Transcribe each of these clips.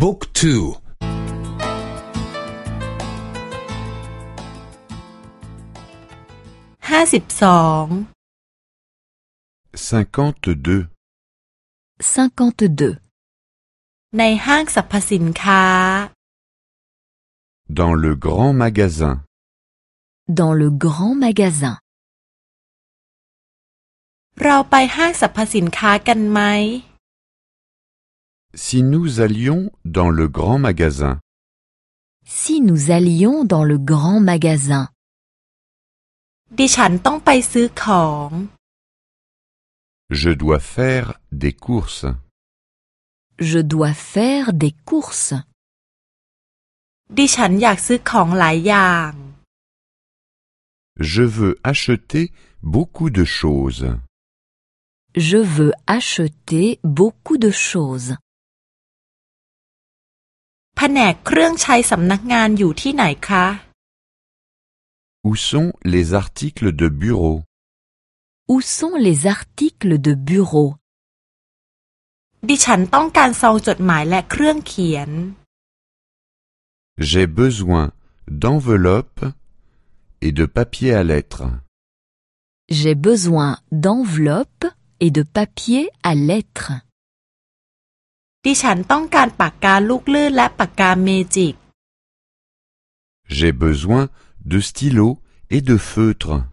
บุ๊กทูห้าสิบสอง cinquante-deux, 52. ในห้างสรรพสินค้า dans le grand magasin, Dans le grand magasin. เราไปห้างสรรพสินค้ากันไหม si nous allions dans le grand magasin, Si nous allions dans le grand magasin. ดิฉันต้องไปซื้อของ je dois faire des courses, Je dois faire des courses. ดิฉันอยากซื้อของหลายอย่าง je veux acheter beaucoup de choses, Je veux acheter beaucoup de choses. แผนกเครื่องใช้สำนักงานอยู่ที่ไหนคะ où sont les articles de bureau, Où sont les articles de bureau ดิฉันต้องการซองจดหมายและเครื่องเขียน j'ai besoin d'enveloppes et de papier à lettres, J'ai besoin d'enveloppes et de papier à lettres. ดิฉันต้องการปากกาลูกลื่นและปากกาเมจิก j'ai besoin de stylos et de feutres,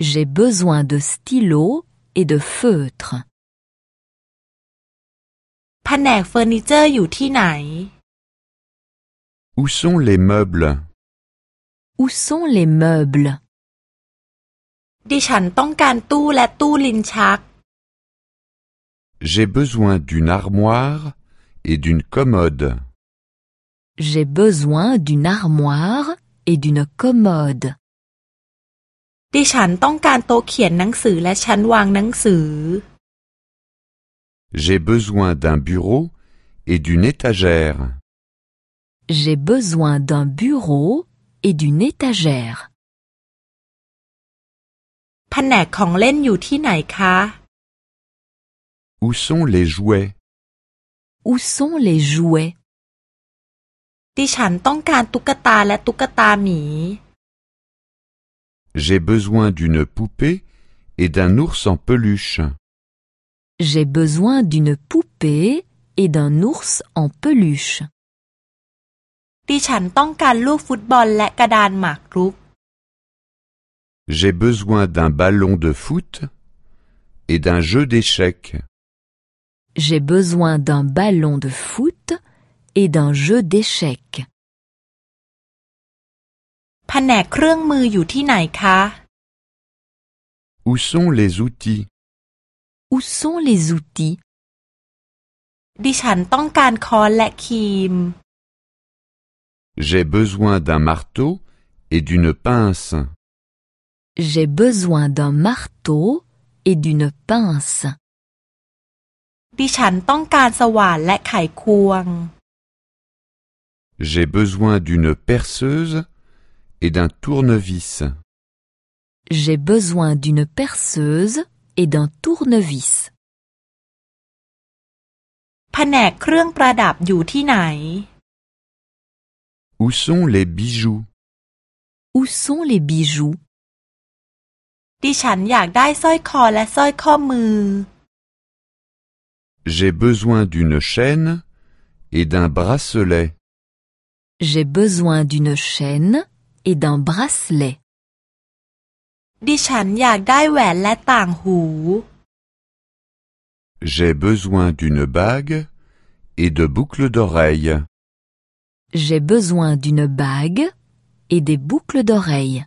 J'ai besoin de stylos et de feutres. แผนกเฟอร์นิเจอร์อยู่ที่ไหน où sont les meubles, Où sont les meubles ดิฉันต้องการตู้และตู้ลิ้นชัก j'ai besoin d'une armoire et d'une commode, J'ai besoin d'une armoire et d'une commode. ดิฉันต้องการโต๊ะเขียนหนังสือและชั้นวางหนังสือ j'ai besoin d'un bureau et d'une étagère, J'ai besoin d'un bureau et d'une étagère. แผนกของเล่นอยู่ที่ไหนคะ où sont les jouets, Où sont les jouets ดิฉันต้องการตุ๊กตาและตุ๊กตาหมี j'ai besoin d'une poupée et d'un ours en peluche, J'ai besoin d'une poupée et d'un ours en peluche. ดิฉันต้องการลูกฟุตบอลและกระดานหมากรุก j'ai besoin d'un ballon de foot et d'un jeu d'échecs, J'ai besoin d'un ballon de foot et d'un jeu d'échecs. Où sont les outils? Où sont les outils? J'ai besoin d'un marteau et d'une pince. J'ai besoin d'un marteau et d'une pince. ดิฉันต้องการสว่านและไขควง j'ai besoin d'une perceuse et d'un tournevis, J'ai besoin d'une perceuse et d'un tournevis. แผนกเครื่องประดับอยู่ที่ไหน où sont les bijoux, Où sont les bijoux ดิฉันอยากได้สร้อยคอและสร้อยข้อมือ j'ai besoin d'une chaîne et d'un bracelet, J'ai besoin d'une chaîne et d'un bracelet. ดิฉันอยากได้แหวนและต่างหู j'ai besoin d'une bague et de boucles d'oreilles. J'ai besoin d'une bague et des boucles d'oreilles.